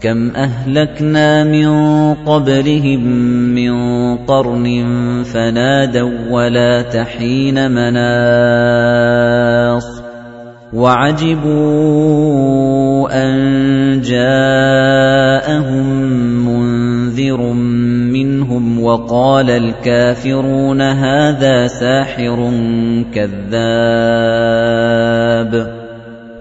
كَمْ أَهْلَكْنَا مِن قَبْلِهِم مِّن قَرْنٍ فَنَادَوا وَّلَاتَ حِينَ مَنَاصٍ وَعَجِبُوا أَن جَاءَهُم مُّنذِرٌ مِّنْهُمْ وَقَالَ الْكَافِرُونَ هَٰذَا سَاحِرٌ كَذَّابٌ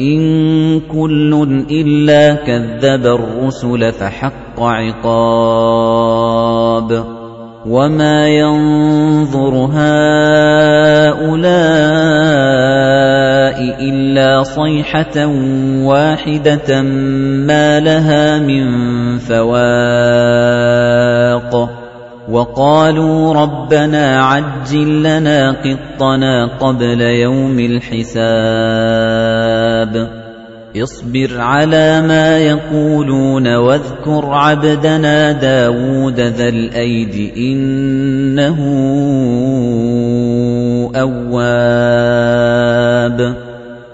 إِن كُلٌّ إِلَّا كَذَّبَ الرُّسُلَ فَحَقَّ عِقَابِ وَمَا يَنظُرُ هَٰؤُلَاءِ إِلَّا صَيْحَةً وَاحِدَةً مَّا لَهَا مِن فَوَاقٍ وَقَالُوا رَبَّنَا عَجِّل لَّنَا قِطَّنَا قَبْلَ يَوْمِ الْحِسَابِ. اصْبِرْ عَلَىٰ مَا يَقُولُونَ وَاذْكُرْ عَبْدَنَا دَاوُودَ ذَا الْأَيْدِ ۖ إِنَّهُ أَوَّابٌ.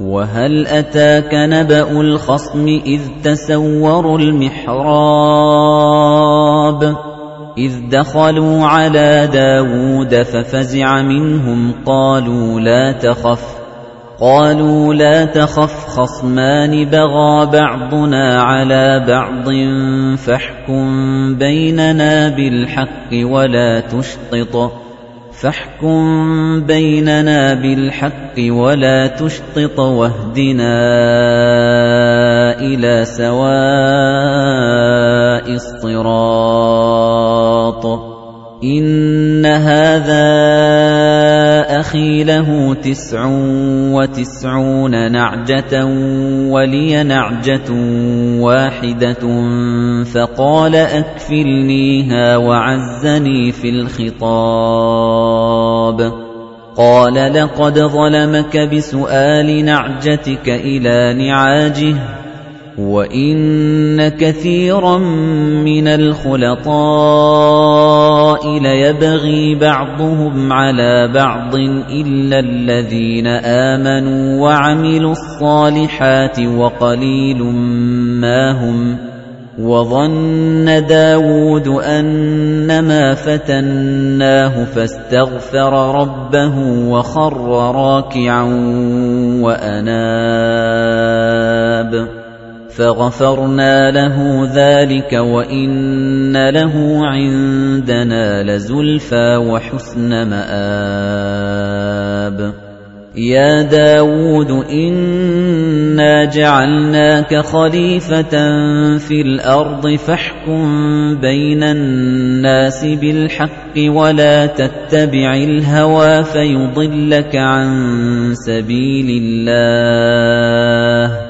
وَهَلْ أَتَاكَ نَبَأُ الْخَصْمِ إِذْ تَسَوَّرُوا الْمِحْرَابَ إِذْ دَخَلُوا عَلَىٰ دَاوُودَ فَفَزِعَ مِنْهُمْ قَالُوا لَا تَخَفْ قَالُوا لَا تَخَفْ خَصْمَانِ بَغَىٰ بَعْضُنَا عَلَىٰ بَعْضٍ فَاحْكُم بَيْنَنَا بِالْحَقِّ وَلَا تُشْطِطْ فَاحْكُم بَيْنَنَا بِالْحَقِّ وَلَا تُشْطِطْ وَاهْدِنَا إِلَىٰ سَوَاءِ الصِّرَاطِ. إِنَّ هَٰذَا أَخِي لَهُ تِسْعٌ وَتِسْعُونَ نَعْجَةً وَلِيَ نَعْجَةٌ وَاحِدَةٌ فَقَالَ أَكْفِلْنِيهَا وَعَزَّنِي فِي الْخِطَابِ قَالَ لَقَدْ ظَلَمَكَ بِسُؤَالِ نَعْجَتِكَ إِلَىٰ نِعَاجِهِ وَإِنَّ كَثِيرًا مِنَ الْخُلَطَاءِ لَيَبْغِي بَعْضُهُمْ عَلَى بَعْضٍ إِلَّا الَّذِينَ آمَنُوا وَعَمِلُوا الصَّالِحَاتِ وَقَلِيلٌ مَا هُمْ وَظَنَّ دَاوُودُ أَنَّمَا فَتَنَّاهُ فَاسْتَغْفَرَ رَبَّهُ وَخَرَّ رَاكِعًا وَأَنَابَ فَغَفَرْنَا لَهُ ذَلِكَ وَإِنَّ لَهُ عِندَنَا لَزُلْفَىٰ وَحُسْنَ مَآبٍ. يَا دَاوُودُ إِنَّا جَعَلْنَاكَ خَلِيفَةً فِي الْأَرْضِ فَاحْكُم بَيْنَ النَّاسِ بِالْحَقِّ وَلَا تَتَّبِعِ الْهَوَىٰ فَيُضِلَّكَ عَن سَبِيلِ اللَّهِ.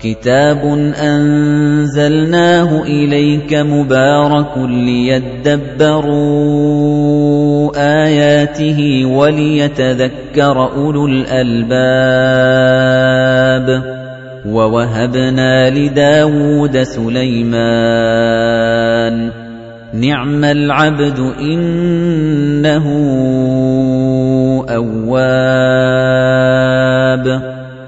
كِتَابٌ أَنزَلْنَاهُ إِلَيْكَ مُبَارَكٌ لِّيَدَّبَّرُوا آيَاتِهِ وَلِيَتَذَكَّرَ أُولُو الْأَلْبَابِ وَوَهَبْنَا لِدَاوُودَ سُلَيْمَانَ نِعْمَ الْعَبْدُ إِنَّهُ أَوَّابٌ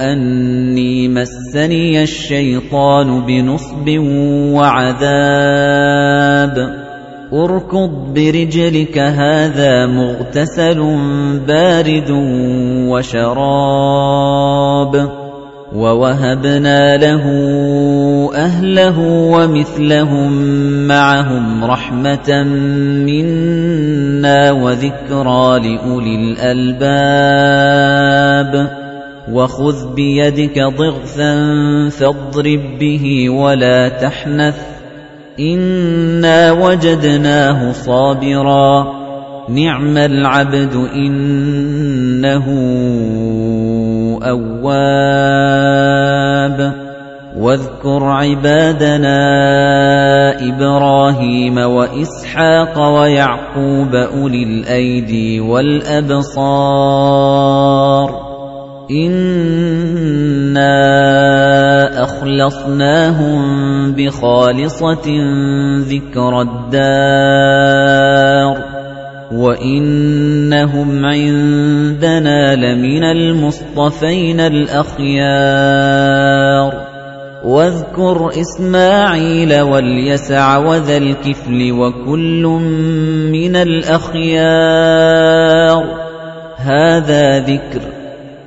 أَنِّي مَسَّنِيَ الشَّيْطَانُ بِنُصْبٍ وَعَذَابٍ. ارْكُضْ بِرِجْلِكَ هَٰذَا مُغْتَسَلٌ بَارِدٌ وَشَرَابٌ. وَوَهَبْنَا لَهُ أَهْلَهُ وَمِثْلَهُم مَّعَهُمْ رَحْمَةً مِّنَّا وَذِكْرَىٰ لِأُولِي الْأَلْبَابِ. وَخُذْ بِيَدِكَ ضِغْثًا فَاضْرِب بِّهِ وَلَا تَحْنَثْ. إِنَّا وَجَدْنَاهُ صَابِرًا. نِعْمَ الْعَبْدُ إِنَّهُ أَوَّابٌ. وَاذْكُرْ عِبَادَنَا إِبْرَاهِيمَ وَإِسْحَاقَ وَيَعْقُوبَ أُولِي الْأَيْدِي وَالْأَبْصَارِ. إِنَّا أَخْلَصْنَاهُم بِخَالِصَةٍ ذِكْرَى الدَّارِ وَإِنَّهُمْ عِندَنَا لَمِنَ الْمُصْطَفَيْنَ الْأَخْيَارِ وَاذْكُرْ إِسْمَاعِيلَ وَالْيَسَعَ وَذَا الْكِفْلِ وَكُلٌّ مِّنَ الْأَخْيَارِ هَذَا ذِكْرٌ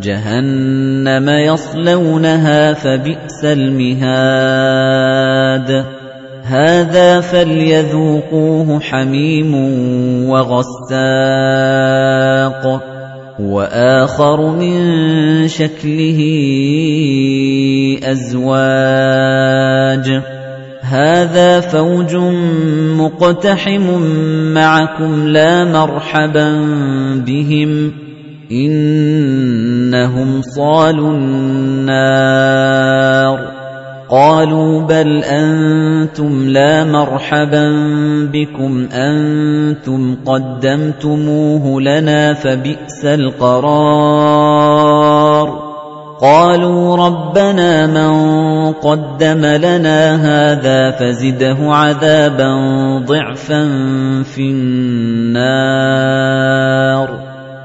جَهَنَّمَ يَصْلَوْنَهَا فَبِئْسَ الْمِهَادُ. هَذَا فَلْيَذُوقُوهُ حَمِيمٌ وَغَسَّاقٌ. وَآخَرُ مِن شَكْلِهِ أَزْوَاجٌ. هَذَا فَوْجٌ مُقْتَحِمٌ مَعَكُمْ لَا مَرْحَبًا بِهِمْ. إِنَّهُمْ صَالُو النَّارِ. قَالُوا بَلْ أَنتُمْ لَا مَرْحَبًا بِكُمْ أَنتُمْ قَدَّمْتُمُوهُ لَنَا فَبِئْسَ الْقَرَارُ. قَالُوا رَبَّنَا مَن قَدَّمَ لَنَا هَٰذَا فَزِدْهُ عَذَابًا ضِعْفًا فِي النَّارِ.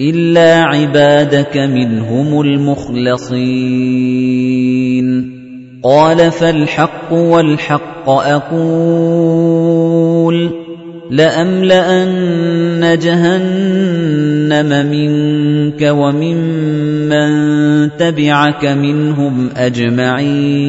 إِلَّا عِبَادَكَ مِنْهُمُ الْمُخْلَصِينَ قَالَ فَالْحَقُّ وَالْحَقَّ أَقُولُ لَأَمْلَأَنَّ جَهَنَّمَ مِنكَ وَمِمَّن تَبِعَكَ مِنْهُمْ أَجْمَعِينَ